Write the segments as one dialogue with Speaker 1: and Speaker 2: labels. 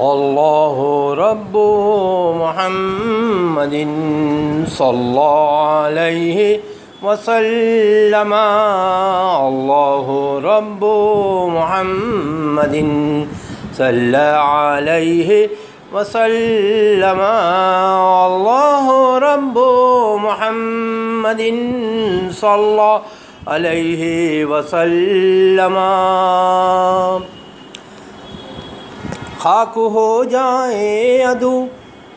Speaker 1: الله رب محمد صلى عليه وسلم الله رب محمد صلى عليه وسلم الله رب محمد صلى عليه وسلم خاک ہو جائیں ادو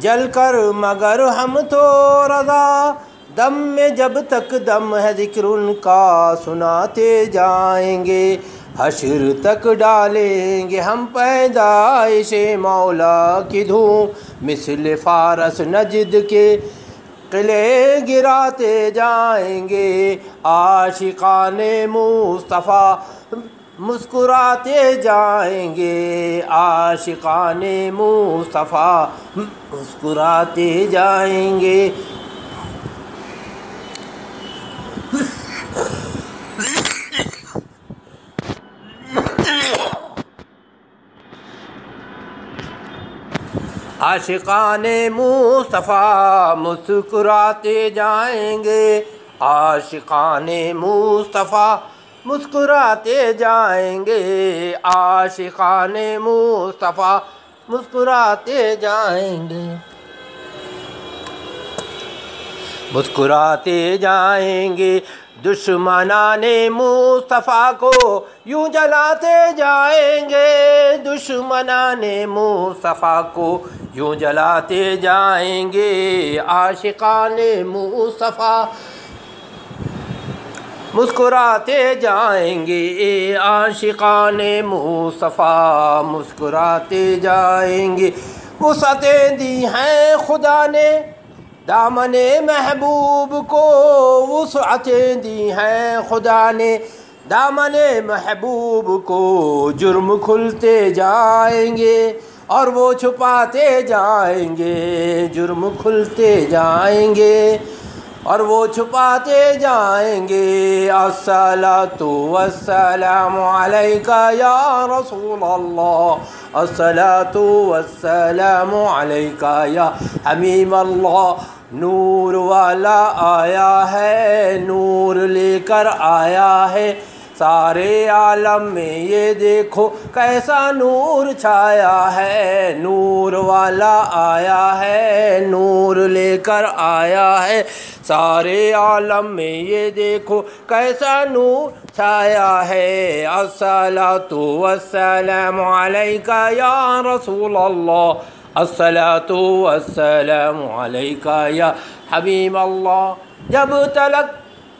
Speaker 1: جل کر مگر ہم تو رضا۔ دم میں جب تک دم ہے ذکر ان کا، سناتے جائیں گے۔ حشر تک ڈالیں گے ہم پیدائش مولا کی دھوں مثل فارس نجد کے قلعے گراتے جائیں گے۔ عاشقان مصطفیٰ مسکراتے جائیں گے عاشقان مصطفیٰ۔ مسکراتے جائیں گے۔ عاشقان مصطفیٰ مسکراتے جائیں گے۔ عاشقان مصطفیٰ مسکراتے جائیں گے۔ عاشقان مصطفیٰ مسکراتے جائیں گے۔ مسکراتے جائیں گے۔ دشمنان مصطفیٰ کو یوں جلاتے جائیں گے۔ دشمنان مصطفیٰ کو یوں جلاتے جائیں گے۔ عاشقان مصطفیٰ مسکراتے جائیں گے۔ اے عاشقان مصطفیٰ، مسکراتے جائیں گے۔ وسعتیں دی ہیں خدا نے، دامن محبوب کو۔ وسعتیں دی ہیں خدا نے، دامن محبوب کو۔ جرم کھلتے جائیں گے اور وہ چھپاتے جائیں گے۔ جرم کھلتے جائیں گے۔ اور وہ چھپاتے جائیں گے۔ الصلاۃ والسلام علیکہ یا رسول اللہ۔ الصلاۃ والسلام علیکہ یا حمیم اللہ۔ نور والا آیا ہے، نور لے کر آیا ہے۔ سارے عالم میں یہ دیکھو کیسا نور چھایا ہے، نور والا آیا ہے، نور لے کر آیا ہے۔ سارے عالم میں یہ دیکھو کیسا نور چھایا ہے۔ الصلاۃ والسلام علیکہ یا رسول اللہ۔ الصلاۃ والسلام علیکہ یا حبیب اللہ۔ جب تلک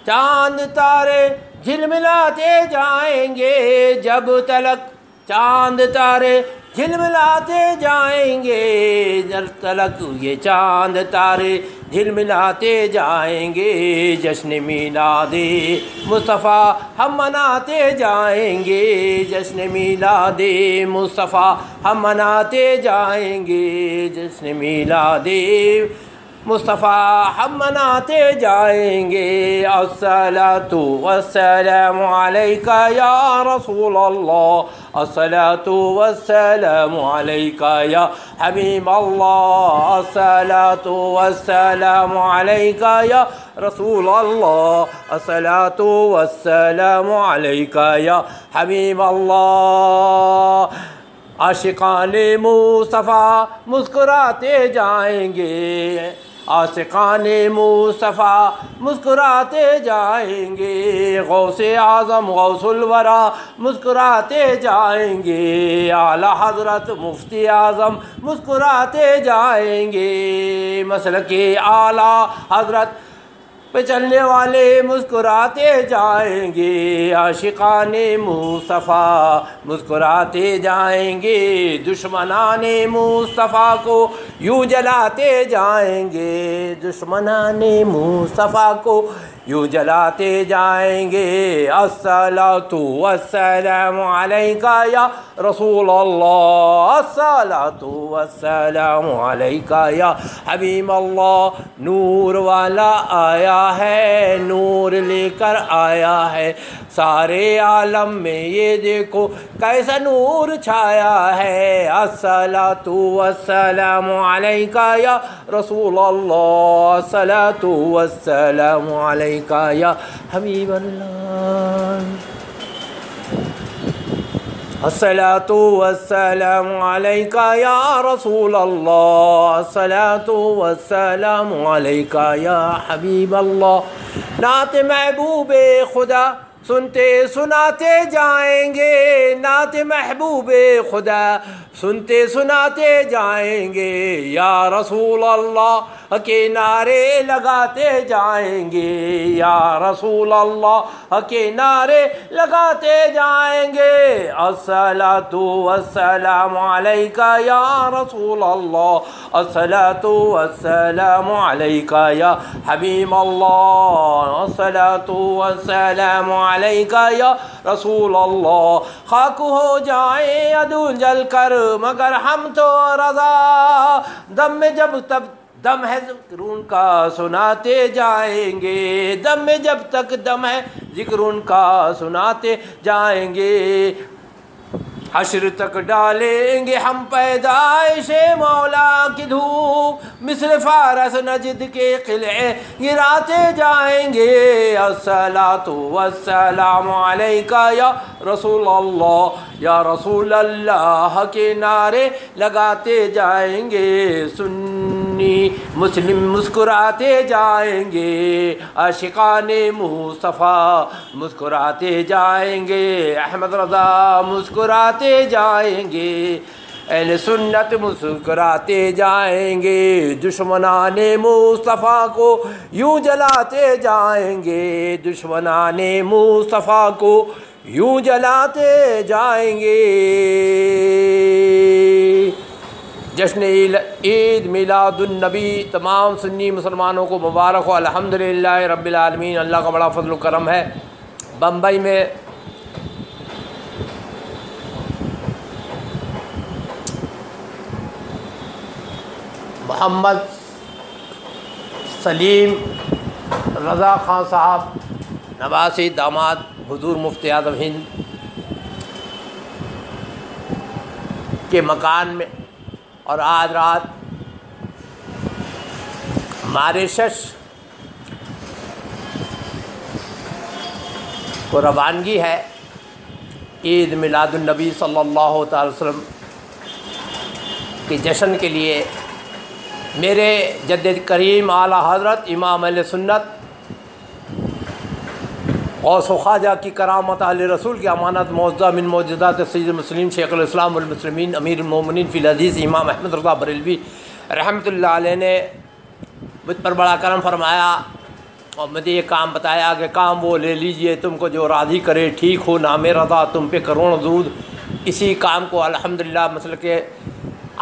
Speaker 1: چاند تارے جھلملاتے جائیں گے جب تلک چاند تارے جھلملاتے جائیں گے جب تلک یہ چاند تارے جھلملاتے جائیں گے جشن میلاد مصطفیٰ ہم مناتے جائیں گے جشن میلاد مصطفیٰ ہم مناتے جائیں گے جشن میلاد مصطفیٰ ہم مناتے جائیں گے الصلاۃ والسلام علیکہ یا رسول اللہ الصلاۃ والسلام علیکہ یا حبیب اللہ الصلاۃ والسلام علیکہ یا رسول اللہ الصلاۃ والسلام علیکہ یا حبیب اللہ۔ عاشقان مصطفیٰ مسکراتے جائیں گے۔ آسقان مصطفیٰ مسکراتے جائیں گے۔ غوث اعظم، غوث الورا مسکراتے جائیں گے۔ اعلیٰ حضرت مفتی اعظم مسکراتے جائیں گے۔ مسلک اعلیٰ حضرت پہ چلنے والے مسکراتے جائیں گے، عاشقان مصطفیٰ مسکراتے جائیں گے، دشمنان مصطفیٰ کو یوں جلاتے جائیں گے، دشمنان مصطفیٰ کو یوں جلاتے جائیں گے السلام والسلام علیکہ یا رسول اللہ السلام والسلام علیکہ، یا حبیب اللہ، نور والا آیا ہے، نور لے کر آیا ہے۔ سارے عالم میں یہ دیکھو کیسا نور چھایا ہے۔ السلام والسلام علیکہ، یا رسول اللہ السلام والسلام علیکہ، یا حبیب اللہ۔ الصلاة والسلام عليك يا رسول الله. الصلاة والسلام عليك يا حبيب الله. نعت محبوب خدا سنتے سناتے جائیں گے نعت محبوب خدا۔ سنتے سناتے جائیں گے یا رسول اللہ۔ کے نعرے لگاتے جائیں گے۔ یا رسول اللہ۔ کے نعرے لگاتے جائیں گے۔ الصلاۃ والسلام علیکہ یا رسول اللہ۔ الصلاۃ والسلام علیکہ یا حبیب اللہ۔ الصلاۃ والسلام علیکہ یا رسول اللہ خاک ہو جائیں ادو جل کر، مگر ہم تو رضا۔ دم میں جب تب دم ہے ذکر ان کا، سناتے جائیں گے۔ دم میں جب تک دم ہے ذکر ان کا، سناتے جائیں گے۔ حشر تک ڈالیں گے ہم پیدائش مولا کی دھوپ۔ مصر، فارس، نجد کے قلعے گراتے جائیں گے۔ السلاۃ والسلام علیکہ یا رسول اللہ، یا رسول اللہ کے نعرے لگاتے جائیں گے۔ سن سنی مسلم مسکراتے جائیں گے، عاشقان مصطفیٰ مسکراتے جائیں گے، احمد رضا مسکراتے جائیں گے، اہل سنت مسکراتے جائیں گے، دشمنان مصطفیٰ کو یوں جلاتے جائیں گے، دشمنان مصطفیٰ کو یوں جلاتے جائیں گے۔ جشن عید میلاد النبی، تمام سنی مسلمانوں کو مبارک ہو۔ الحمد للہ رب العالمین، اللہ کا بڑا فضل و کرم ہے۔ بمبئی میں محمد سلیم رضا خان صاحب، نواسی داماد، حضور مفتی اعظم ہند کے مکان میں اور آج رات ماریشش کو روانگی ہے۔ عید میلاد النبی صلی اللہ تعالی وسلم کے جشن کے لیے میرے جد کریم اعلیٰ حضرت امام علیہ سنت اور خواجہ کی کرامت علیہ رسول کی امانت معجزہ من معجزات سید مسلم شیخ الاسلام المسلمین امیر المومنین فی الحدیث امام احمد رضا بریلوی رحمۃ اللہ علیہ نے مجھ پر بڑا کرم فرمایا اور مجھے یہ کام بتایا کہ کام وہ لے لیجیے، تم کو جو راضی کرے ٹھیک ہو، نام رضا تم پہ کروڑ دودھ اسی کام کو الحمدللہ مسل کے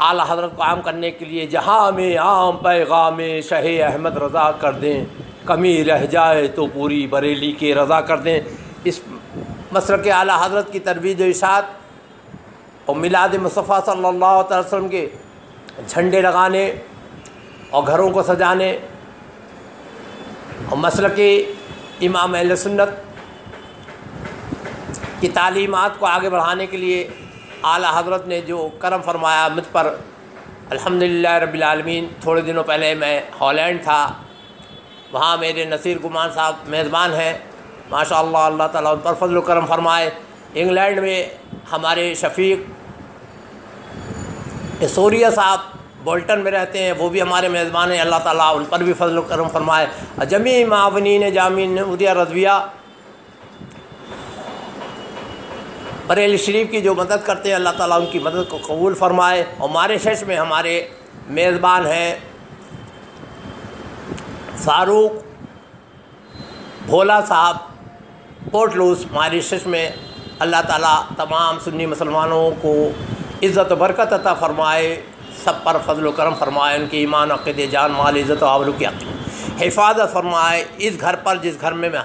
Speaker 1: اعلیٰ حضرت کو عام کرنے کے لیے جہاں میں عام پیغام شہ احمد رضا کر دیں۔ کمی رہ جائے تو پوری بریلی کے رضا کر دیں۔ اس مسئلہ کے اعلیٰ حضرت کی ترویج و اشاعت اور میلاد مصطفیٰ صلی اللہ تعالی وسلم کے جھنڈے لگانے اور گھروں کو سجانے اور مسئلہ امام اہل سنت کی تعلیمات کو آگے بڑھانے کے لیے اعلیٰ حضرت نے جو کرم فرمایا مجھ پر الحمد للہ رب العالمین، تھوڑے دنوں پہلے میں ہالینڈ تھا۔ وہاں میرے نصیر گمان صاحب میزبان ہیں۔ ماشاء اللہ اللہ تعالیٰ ان پر فضل و کرم فرمائے۔ انگلینڈ میں ہمارے شفیق اسوریا صاحب بولٹن میں رہتے ہیں، وہ بھی ہمارے میزبان ہیں۔ اللہ تعالیٰ ان پر بھی فضل و کرم فرمائے۔ جمی معاونین جامعین ادیہ رضویہ، بریل شریف کی جو مدد کرتے ہیں، اللہ تعالیٰ ان کی مدد کو قبول فرمائے۔ اور ہمارے شش میں ہمارے میزبان ہیں۔ فاروق، بھولا صاحب پورٹ لوس ماریشس میں اللہ تعالیٰ تمام سنی مسلمانوں کو عزت و برکت عطا فرمائے، سب پر فضل و کرم فرمائے، ان کی ایمان عقید جان، مال، عزت و آبرو کی عقید حفاظت فرمائے۔ اس گھر پر، جس گھر میں میں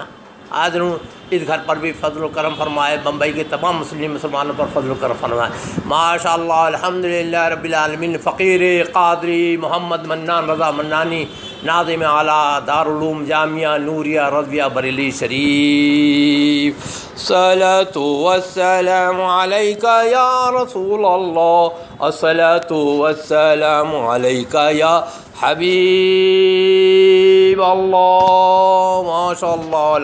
Speaker 1: حاضر ہوں، اس گھر پر بھی فضل و کرم فرمائے۔ بمبئی کے تمام مسلم مسلمانوں پر فضل و کرم فرمائے۔ ماشاء اللہ الحمد للہ رب العالمین، فقیر، قادری، محمد منان، رضا منانی ناظم اعلیٰ دارالعلوم جامعہ نوریہ رضویہ بریلی شریف۔ صلاۃ والسلام علیکہ یا رسول اللہ الصلاۃ والسلام علیکہ یا حبیب اللہ۔ ماشاء اللہ